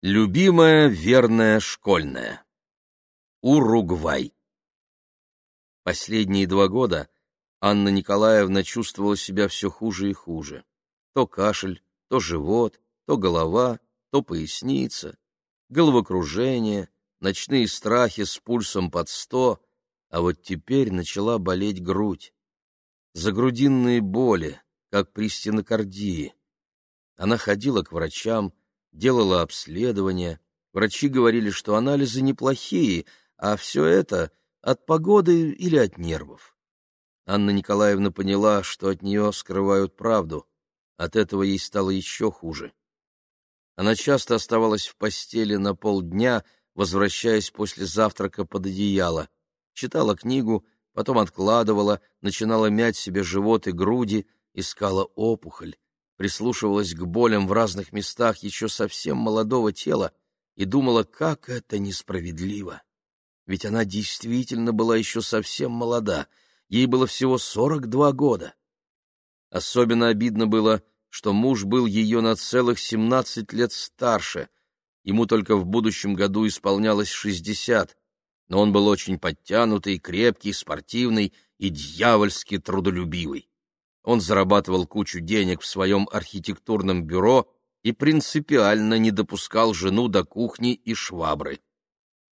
Любимая верная школьная. Уругвай. Последние два года Анна Николаевна чувствовала себя все хуже и хуже. То кашель, то живот, то голова, то поясница, головокружение, ночные страхи с пульсом под сто, а вот теперь начала болеть грудь. Загрудинные боли, как при стенокардии. Она ходила к врачам, делала обследования. Врачи говорили, что анализы неплохие, а все это от погоды или от нервов. Анна Николаевна поняла, что от нее скрывают правду. От этого ей стало еще хуже. Она часто оставалась в постели на полдня, возвращаясь после завтрака под одеяло. Читала книгу, потом откладывала, начинала мять себе живот и груди, искала опухоль, прислушивалась к болям в разных местах еще совсем молодого тела и думала, как это несправедливо. Ведь она действительно была еще совсем молода, ей было всего сорок два года. Особенно обидно было, что муж был ее на целых семнадцать лет старше, ему только в будущем году исполнялось шестьдесят, но он был очень подтянутый, крепкий, спортивный и дьявольски трудолюбивый. Он зарабатывал кучу денег в своем архитектурном бюро и принципиально не допускал жену до кухни и швабры.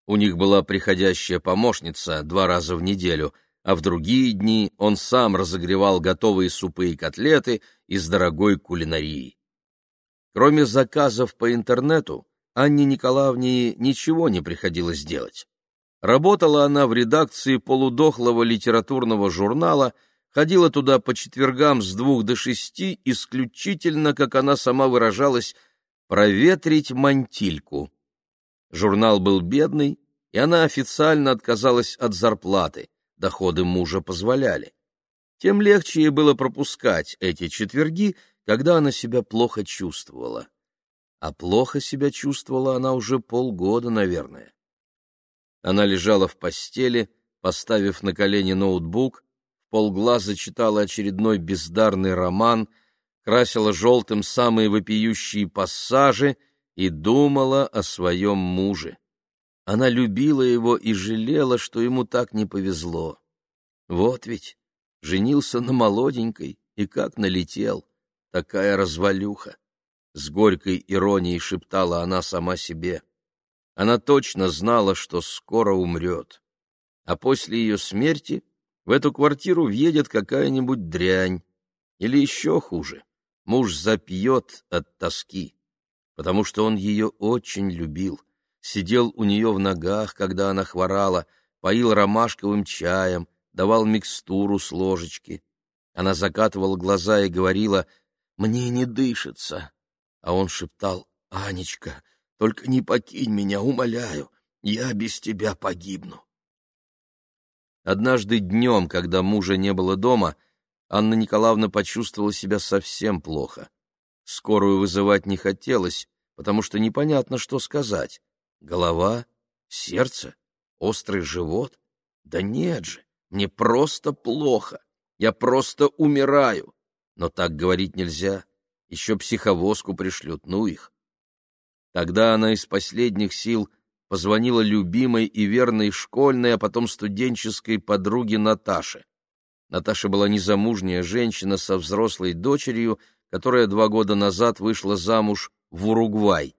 У них была приходящая помощница два раза в неделю, а в другие дни он сам разогревал готовые супы и котлеты из дорогой кулинарии. Кроме заказов по интернету, Анне Николаевне ничего не приходилось делать. Работала она в редакции полудохлого литературного журнала — ходила туда по четвергам с двух до шести исключительно, как она сама выражалась, проветрить мантильку. Журнал был бедный, и она официально отказалась от зарплаты, доходы мужа позволяли. Тем легче ей было пропускать эти четверги, когда она себя плохо чувствовала. А плохо себя чувствовала она уже полгода, наверное. Она лежала в постели, поставив на колени ноутбук, полглаза читала очередной бездарный роман, красила желтым самые вопиющие пассажи и думала о своем муже. Она любила его и жалела, что ему так не повезло. Вот ведь, женился на молоденькой и как налетел, такая развалюха. С горькой иронией шептала она сама себе. Она точно знала, что скоро умрет. А после ее смерти в эту квартиру въедет какая-нибудь дрянь. Или еще хуже, муж запьет от тоски, потому что он ее очень любил, сидел у нее в ногах, когда она хворала, поил ромашковым чаем, давал микстуру с ложечки. Она закатывала глаза и говорила «Мне не дышится», а он шептал «Анечка, только не покинь меня, умоляю, я без тебя погибну». Однажды днем, когда мужа не было дома, Анна Николаевна почувствовала себя совсем плохо. Скорую вызывать не хотелось, потому что непонятно, что сказать. Голова? Сердце? Острый живот? Да нет же, мне просто плохо. Я просто умираю. Но так говорить нельзя. Еще психовозку пришлют, ну их. Тогда она из последних сил позвонила любимой и верной школьной, а потом студенческой подруге Наташе. Наташа была незамужняя женщина со взрослой дочерью, которая два года назад вышла замуж в Уругвай.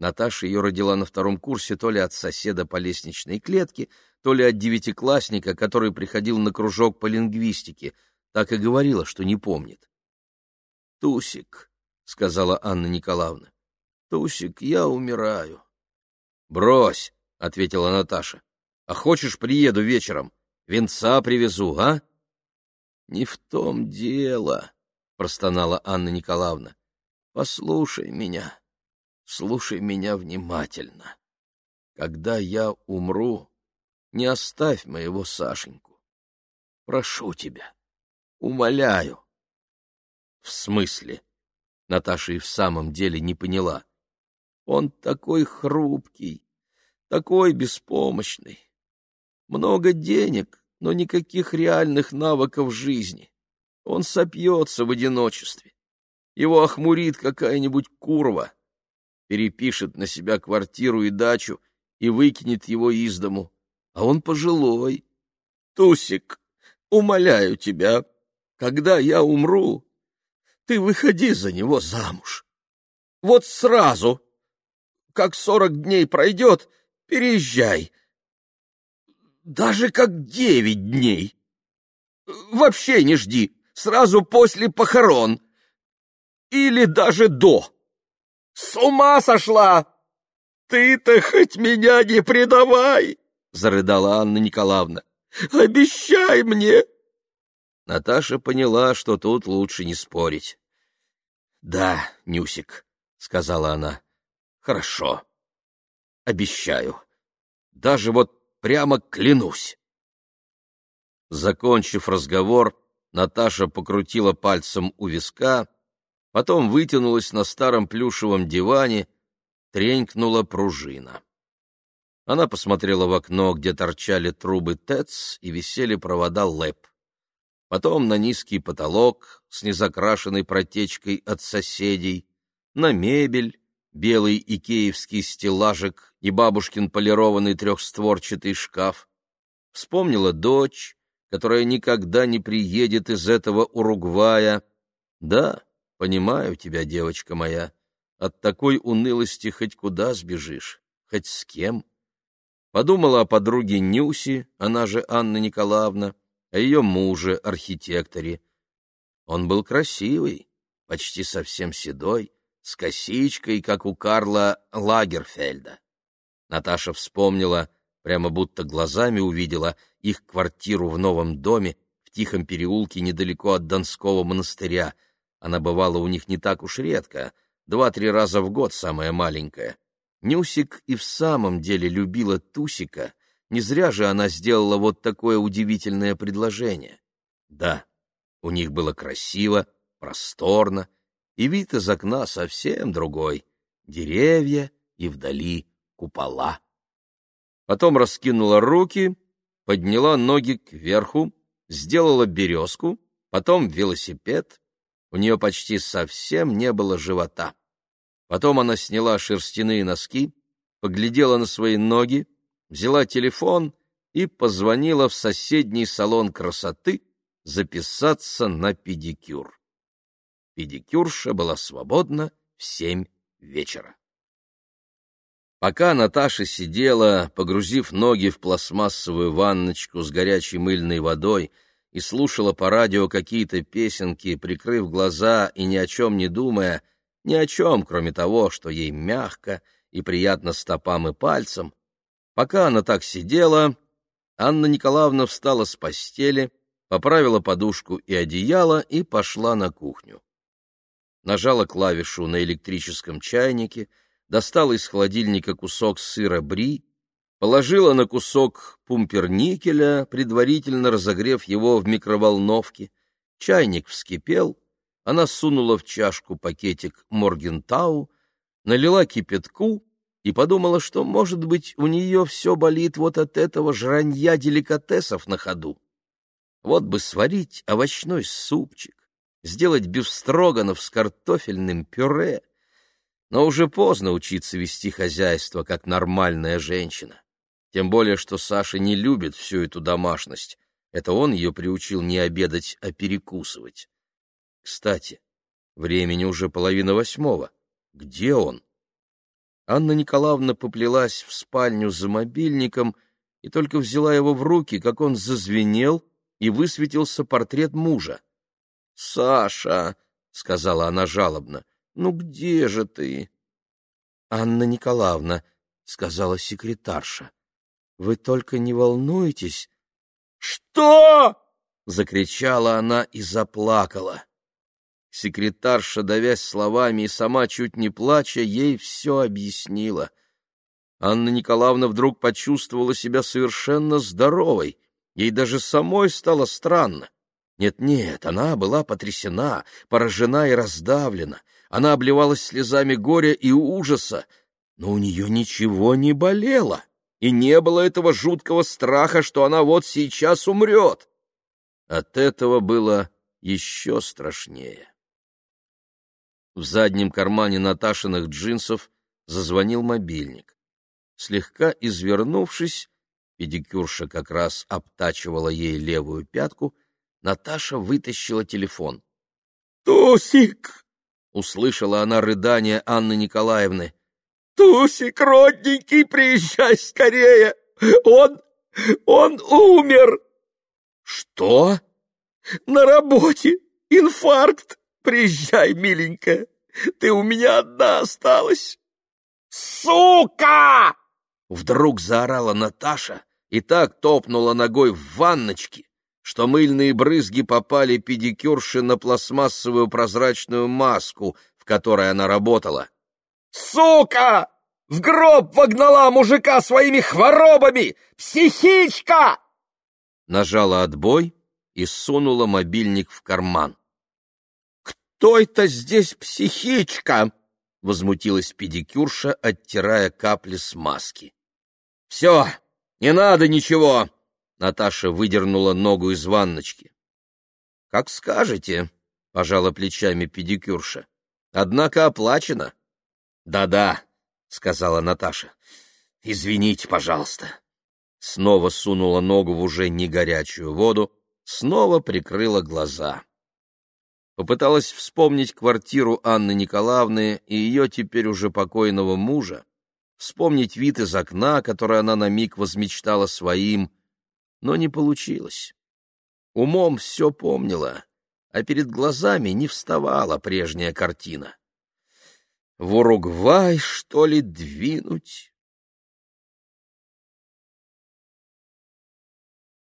Наташа ее родила на втором курсе то ли от соседа по лестничной клетке, то ли от девятиклассника, который приходил на кружок по лингвистике, так и говорила, что не помнит. «Тусик», — сказала Анна Николаевна, — «Тусик, я умираю. Брось, ответила Наташа. А хочешь, приеду вечером? Венца привезу, а? Не в том дело, простонала Анна Николаевна. Послушай меня. Слушай меня внимательно. Когда я умру, не оставь моего Сашеньку. Прошу тебя. Умоляю. В смысле? Наташа и в самом деле не поняла. Он такой хрупкий, такой беспомощный. Много денег, но никаких реальных навыков жизни. Он сопьется в одиночестве. Его охмурит какая-нибудь курва. перепишет на себя квартиру и дачу и выкинет его из дому. А он пожилой. Тусик, умоляю тебя, когда я умру, ты выходи за него замуж. Вот сразу, как сорок дней пройдет, переезжай. Даже как девять дней. Вообще не жди, сразу после похорон. Или даже до. С ума сошла! Ты-то хоть меня не предавай! Зарыдала Анна Николаевна. Обещай мне! Наташа поняла, что тут лучше не спорить. Да, Нюсик, сказала она. Хорошо. Обещаю. Даже вот прямо клянусь. Закончив разговор, Наташа покрутила пальцем у виска, потом вытянулась на старом плюшевом диване, тренькнула пружина. Она посмотрела в окно, где торчали трубы ТЭЦ и висели провода ЛЭП. Потом на низкий потолок с незакрашенной протечкой от соседей, на мебель, белый икеевский стеллажик и бабушкин полированный трехстворчатый шкаф. Вспомнила дочь, которая никогда не приедет из этого Уругвая. Да, понимаю тебя, девочка моя, от такой унылости хоть куда сбежишь, хоть с кем. Подумала о подруге Нюси, она же Анна Николаевна, о ее муже, архитекторе. Он был красивый, почти совсем седой, с косичкой, как у Карла Лагерфельда. Наташа вспомнила, прямо будто глазами увидела их квартиру в новом доме в тихом переулке недалеко от Донского монастыря. Она бывала у них не так уж редко, два-три раза в год самая маленькая. Нюсик и в самом деле любила Тусика, не зря же она сделала вот такое удивительное предложение. Да, у них было красиво, просторно, и вид из окна совсем другой — деревья и вдали купола. Потом раскинула руки, подняла ноги кверху, сделала березку, потом велосипед. У нее почти совсем не было живота. Потом она сняла шерстяные носки, поглядела на свои ноги, взяла телефон и позвонила в соседний салон красоты записаться на педикюр. Педикюрша была свободна в семь вечера. Пока Наташа сидела, погрузив ноги в пластмассовую ванночку с горячей мыльной водой и слушала по радио какие-то песенки, прикрыв глаза и ни о чем не думая, ни о чем, кроме того, что ей мягко и приятно стопам и пальцам. Пока она так сидела, Анна Николаевна встала с постели, поправила подушку и одеяло и пошла на кухню. Нажала клавишу на электрическом чайнике, достала из холодильника кусок сыра бри, положила на кусок пумперникеля, предварительно разогрев его в микроволновке. Чайник вскипел, она сунула в чашку пакетик Моргентау, налила кипятку и подумала, что, может быть, у нее все болит вот от этого жранья деликатесов на ходу. Вот бы сварить овощной супчик, сделать бифстроганов с картофельным пюре. Но уже поздно учиться вести хозяйство, как нормальная женщина. Тем более, что Саша не любит всю эту домашность. Это он ее приучил не обедать, а перекусывать. Кстати, времени уже половина восьмого. Где он? Анна Николаевна поплелась в спальню за мобильником и только взяла его в руки, как он зазвенел, и высветился портрет мужа. — Саша, — сказала она жалобно, — ну где же ты? — Анна Николаевна, — сказала секретарша, — вы только не волнуйтесь. — Что? — закричала она и заплакала. Секретарша, давясь словами и сама чуть не плача, ей все объяснила. Анна Николаевна вдруг почувствовала себя совершенно здоровой. Ей даже самой стало странно. Нет-нет, она была потрясена, поражена и раздавлена. Она обливалась слезами горя и ужаса, но у нее ничего не болело, и не было этого жуткого страха, что она вот сейчас умрет. От этого было еще страшнее. В заднем кармане Наташиных джинсов зазвонил мобильник. Слегка извернувшись, педикюрша как раз обтачивала ей левую пятку, Наташа вытащила телефон. «Тусик!» — услышала она рыдание Анны Николаевны. «Тусик, родненький, приезжай скорее! Он... он умер!» «Что?» «На работе! Инфаркт! Приезжай, миленькая! Ты у меня одна осталась!» «Сука!» Вдруг заорала Наташа и так топнула ногой в ванночке, что мыльные брызги попали педикюрше на пластмассовую прозрачную маску, в которой она работала. «Сука! В гроб вогнала мужика своими хворобами! Психичка!» Нажала отбой и сунула мобильник в карман. «Кто это здесь психичка?» — возмутилась педикюрша, оттирая капли с маски. «Все, не надо ничего!» Наташа выдернула ногу из ванночки. «Как скажете», — пожала плечами педикюрша. «Однако оплачено». «Да-да», — сказала Наташа. «Извините, пожалуйста». Снова сунула ногу в уже не горячую воду, снова прикрыла глаза. Попыталась вспомнить квартиру Анны Николаевны и ее теперь уже покойного мужа, вспомнить вид из окна, который она на миг возмечтала своим, но не получилось. Умом все помнила, а перед глазами не вставала прежняя картина. В Уругвай, что ли, двинуть?